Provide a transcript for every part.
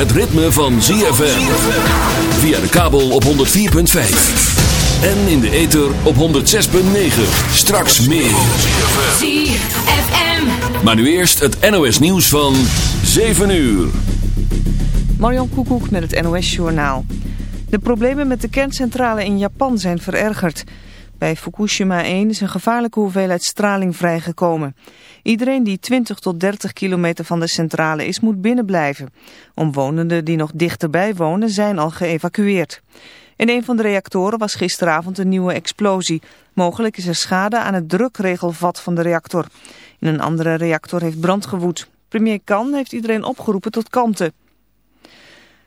het ritme van ZFM. Via de kabel op 104.5. En in de ether op 106.9. Straks meer. ZFM. Maar nu eerst het NOS nieuws van 7 uur. Marjan Koekoek met het NOS-journaal. De problemen met de kerncentrale in Japan zijn verergerd. Bij Fukushima 1 is een gevaarlijke hoeveelheid straling vrijgekomen. Iedereen die 20 tot 30 kilometer van de centrale is, moet binnenblijven. Omwonenden die nog dichterbij wonen zijn al geëvacueerd. In een van de reactoren was gisteravond een nieuwe explosie. Mogelijk is er schade aan het drukregelvat van de reactor. In een andere reactor heeft brand gewoed. Premier Kan heeft iedereen opgeroepen tot kalmte.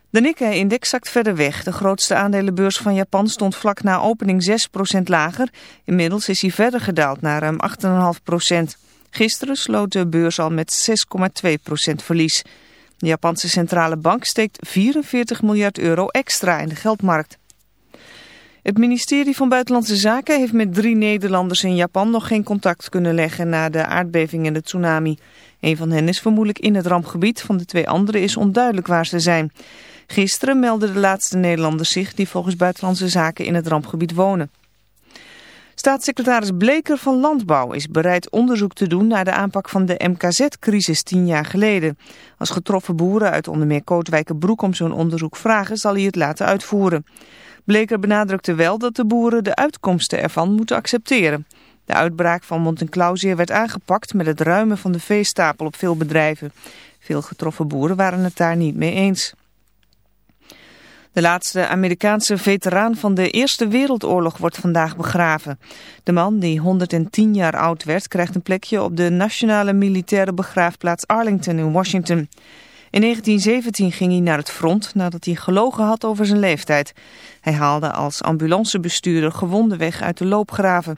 De Nikkei-index zakt verder weg. De grootste aandelenbeurs van Japan stond vlak na opening 6% lager. Inmiddels is hij verder gedaald naar ruim 8,5%. Gisteren sloot de beurs al met 6,2% verlies. De Japanse centrale bank steekt 44 miljard euro extra in de geldmarkt. Het ministerie van Buitenlandse Zaken heeft met drie Nederlanders in Japan nog geen contact kunnen leggen na de aardbeving en de tsunami. Een van hen is vermoedelijk in het rampgebied, van de twee anderen is onduidelijk waar ze zijn. Gisteren meldden de laatste Nederlanders zich die volgens Buitenlandse Zaken in het rampgebied wonen. Staatssecretaris Bleker van Landbouw is bereid onderzoek te doen naar de aanpak van de MKZ-crisis tien jaar geleden. Als getroffen boeren uit onder meer Kootwijkenbroek om zo'n onderzoek vragen, zal hij het laten uitvoeren. Bleker benadrukte wel dat de boeren de uitkomsten ervan moeten accepteren. De uitbraak van Montenclausier werd aangepakt met het ruimen van de veestapel op veel bedrijven. Veel getroffen boeren waren het daar niet mee eens. De laatste Amerikaanse veteraan van de Eerste Wereldoorlog wordt vandaag begraven. De man, die 110 jaar oud werd, krijgt een plekje op de Nationale Militaire Begraafplaats Arlington in Washington. In 1917 ging hij naar het front nadat hij gelogen had over zijn leeftijd. Hij haalde als ambulancebestuurder gewonden weg uit de loopgraven.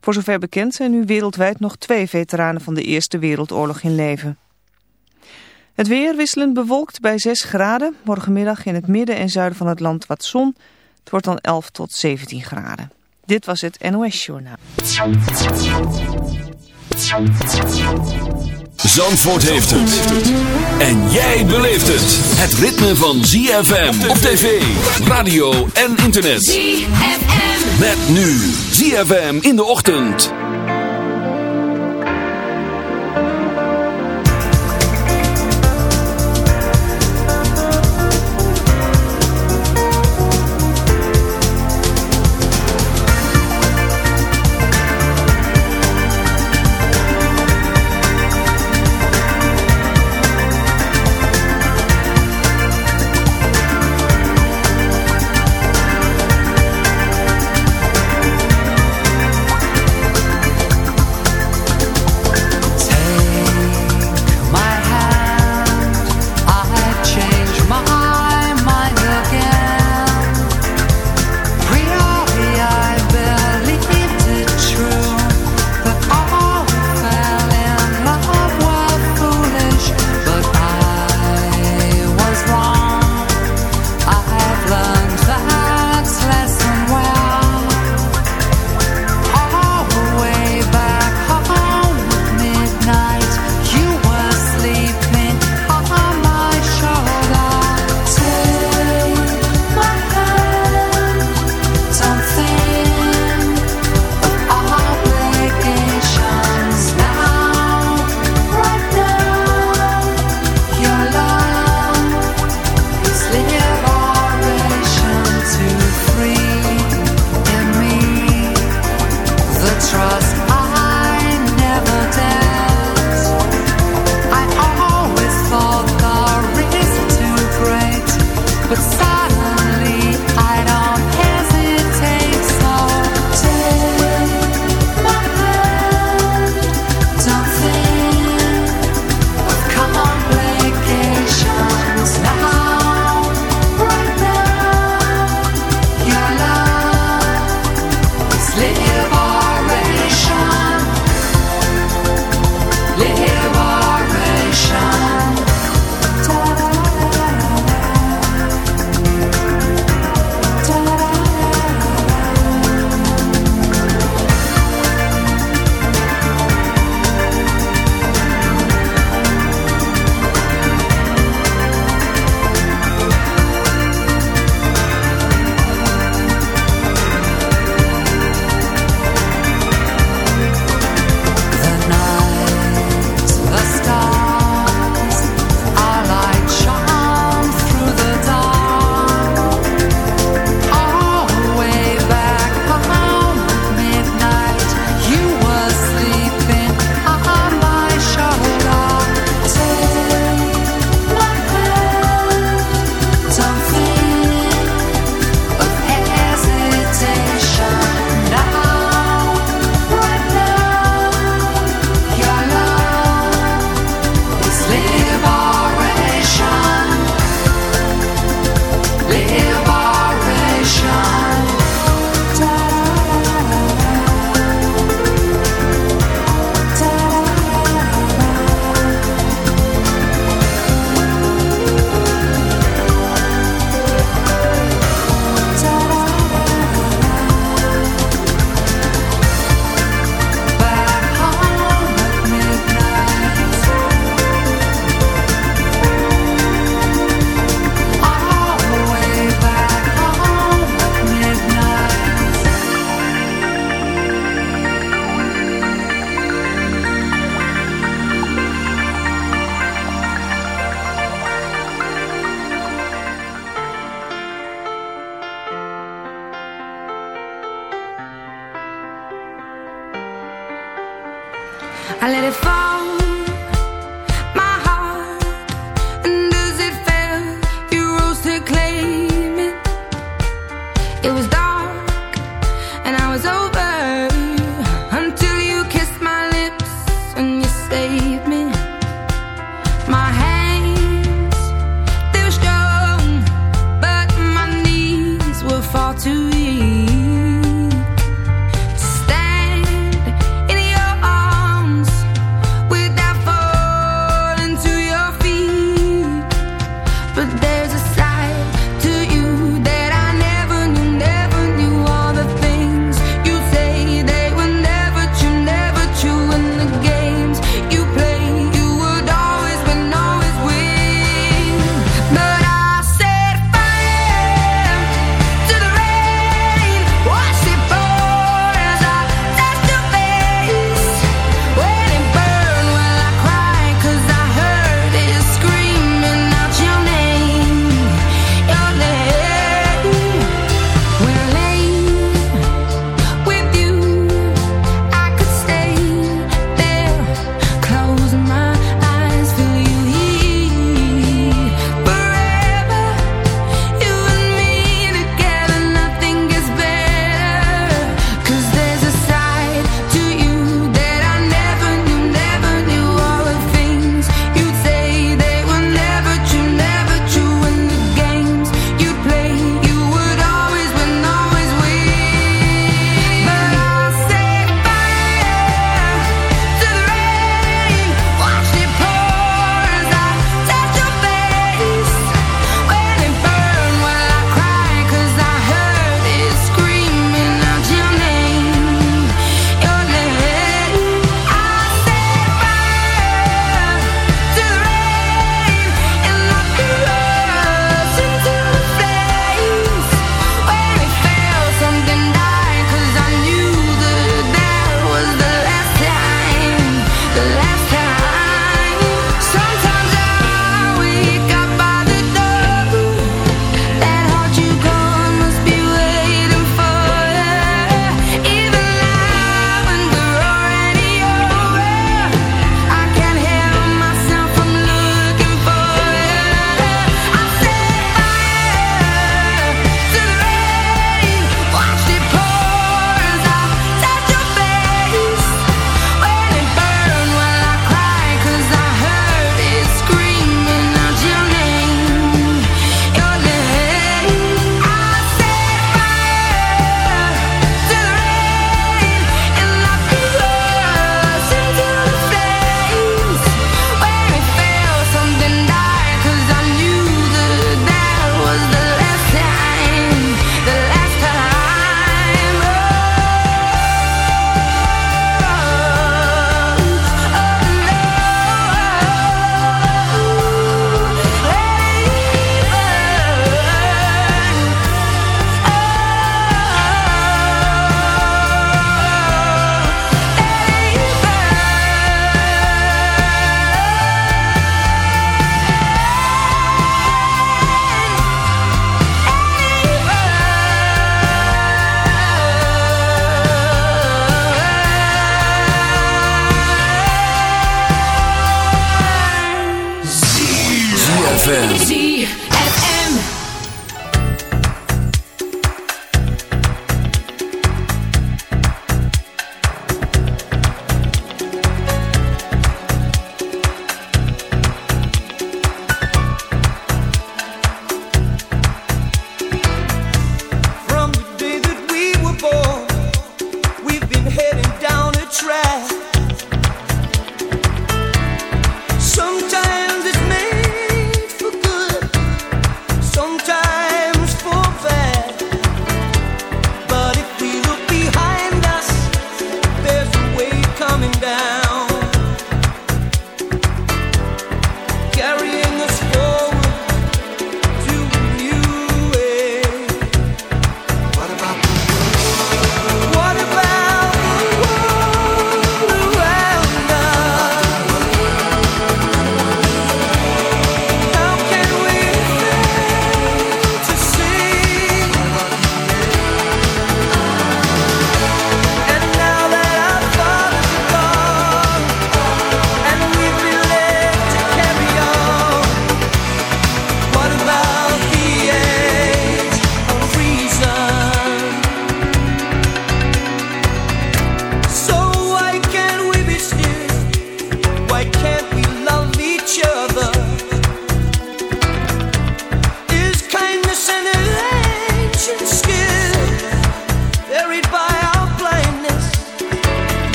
Voor zover bekend zijn nu wereldwijd nog twee veteranen van de Eerste Wereldoorlog in leven. Het weer wisselend bewolkt bij 6 graden. Morgenmiddag in het midden en zuiden van het land wat zon. Het wordt dan 11 tot 17 graden. Dit was het NOS Journaal. Zandvoort heeft het. En jij beleeft het. Het ritme van ZFM op tv, radio en internet. ZFM. Met nu ZFM in de ochtend.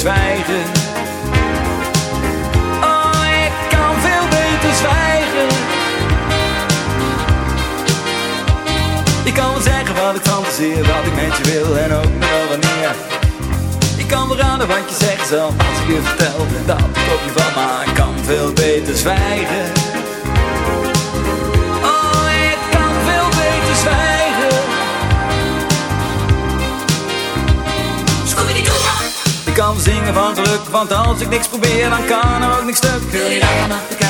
Zwijgen. Oh, ik kan veel beter zwijgen. Je kan wel merken hoe ik kan wel zeggen wat ik fantaseer, wat ik met je wil en ook nog wel wanneer. Ik kan wel raden wat je zegt zelf als ik je vertel dat ik op je val, maar ik kan veel beter zwijgen. Oh, ik kan veel beter zwijgen. Ik kan zingen van geluk, want als ik niks probeer, dan kan er ook niks stuk. Wil je daar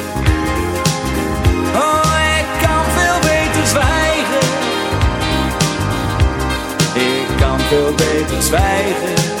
Zwijgen. Ik kan veel beter zwijgen.